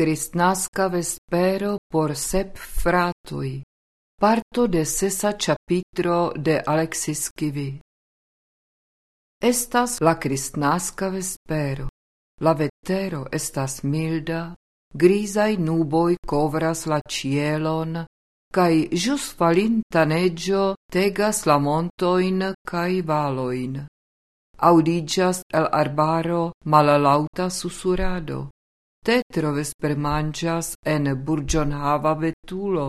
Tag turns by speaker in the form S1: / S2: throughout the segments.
S1: Cristnasca vespero por sep fratui. Parto de sesa chapitro de Alexis Kivi. Estas la Cristnasca vespero. La vetero estas milda, grisai nuboi covras la cielon, cae jus falinta neggio tegas la montoin cae valoin. Audigas el arbaro malalauta susurado. Tetro vespermanĝas en burĝonhava betulo,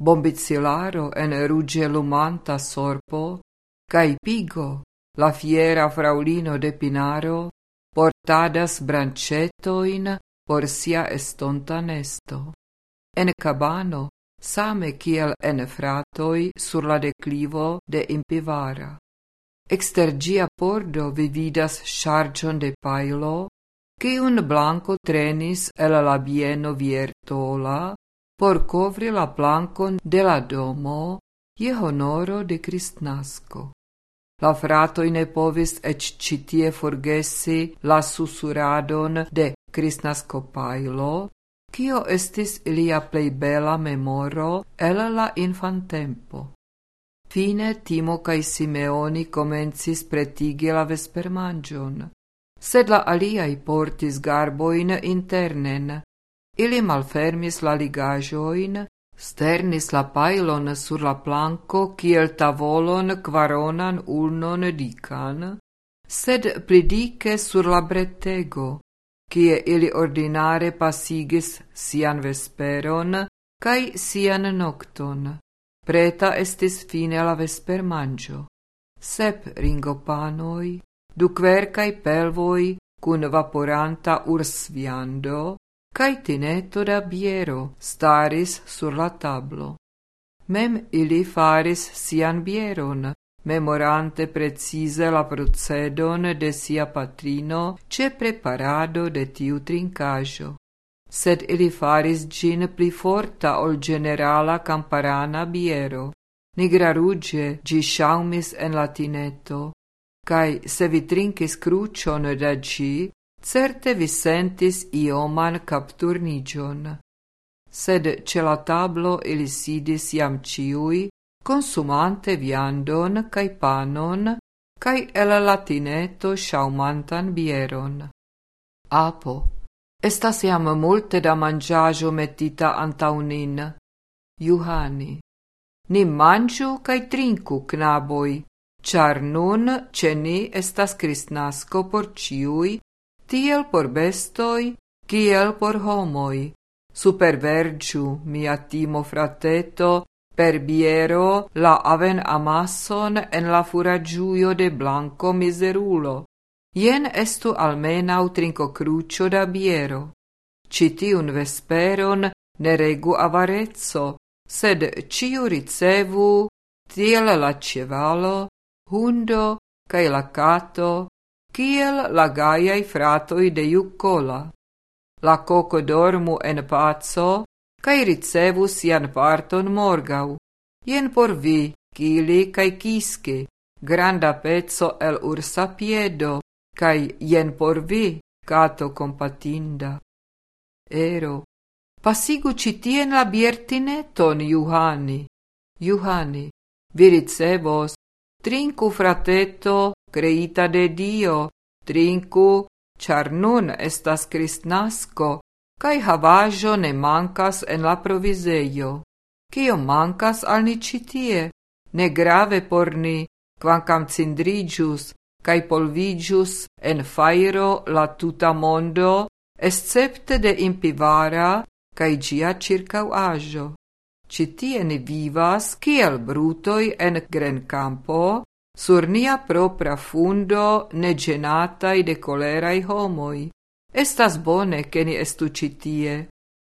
S1: bombicilaro en ruĝe lumanta sorpo, kaj pigo, la fiera fraulino de Pinaro, portadas branĉetojn por sia estonta nesto. En cabano, same kiel en fratoj sur la declivo de Impivara. Exter ĝia pordo vi vidas ŝarĝon de pajlo, un blanco trenis el la bieno viertola por covri la plancon de la domo je honoro de Cristnasco. La fratoi ne povis ec citie forgesi la susuradon de Cristnasco pailo, cio estis ilia plei bela memoro el la infantempo. Fine Timo cae Simeoni comencis pretigi la vespermangion sed la aliai portis garboin internen. Ili malfermis la ligajoin, sternis la pailon sur la planco kiel tavolon quaronan ulnon dican, sed plidike sur la bretego, kie ili ordinare pasigis sian vesperon cae sian nocton. Preta estis fine la vespermangio. Sep ringopanoi, du quercai pelvoi cun vaporanta ursviando, cae tineto da biero staris sur la tablo. Mem ili faris sian bieron, memorante precise la procedon de sia patrino ce preparado de tiu trincajo. Sed ili faris gin pli forta ol generala camparana biero. Nigra ruge gi shaumis en la tineto, cae se vi trinkis crucion da ci, certe vi sentis ioman capturnigion. Sed ce la tablo ili sidis iam ciui, consumante viandon cae panon, cae el latineto shaumantan bieron. Apo, estas iam multe da mangiajo metita antaunin. Juhani, ni mangiu cae trinku, knaboi, char nun ceni estas cristnasco por ciui, tiel por bestoi, kiel por homoi. Supervergiu, mia timo frateto, per biero la aven amason en la furagiuio de blanco miserulo. Ien estu almenau trinco crucio da biero. Citiun vesperon ne regu avarezzo, sed ciu ricevu, tiel la cevalo, hundo cae la kiel la gaiai fratoi de Iucola. La coco dormu en pazzo, cae ricevu sian parton morgau. Ien por vi, kili cae kiske, granda pezzo el ursa piedo, cae ien por vi, cato compatinda. Ero, pasigu citien la biertineton, Juhani. Juhani, vi ricevos Trinku, frateto, creita de Dio, trinku, char nun estas cristnasco, cae havajo ne mancas en la proviseio. Cio mancas al ni citie? Ne grave por ni, quancam cindrigius, cae polvigius en fairo la tuta mondo, excepte de impivara, cae gia circau ajo. Citie ni vivas kiel brutoi en gren campo, sur nia propra fundo negenatai de colerai homoi. Estas bone che ni estu citie.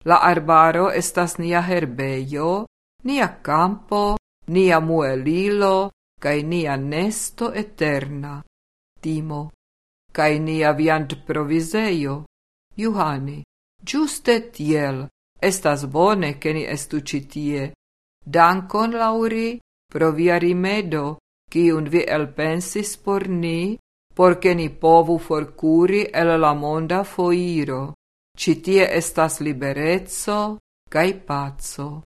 S1: La arbaro estas nia herbeio, nia campo, nia muelilo, cae nia nesto eterna. Timo, cae nia viant proviseio. Juhani, giuste tiel, Estas bone che ni estu citie. Dankon, Lauri, pro via rimedo, cium vi elpensis por ni, porce ni povu forcuri el la monda foiro. ci tie estas liberezzo kai pazzo.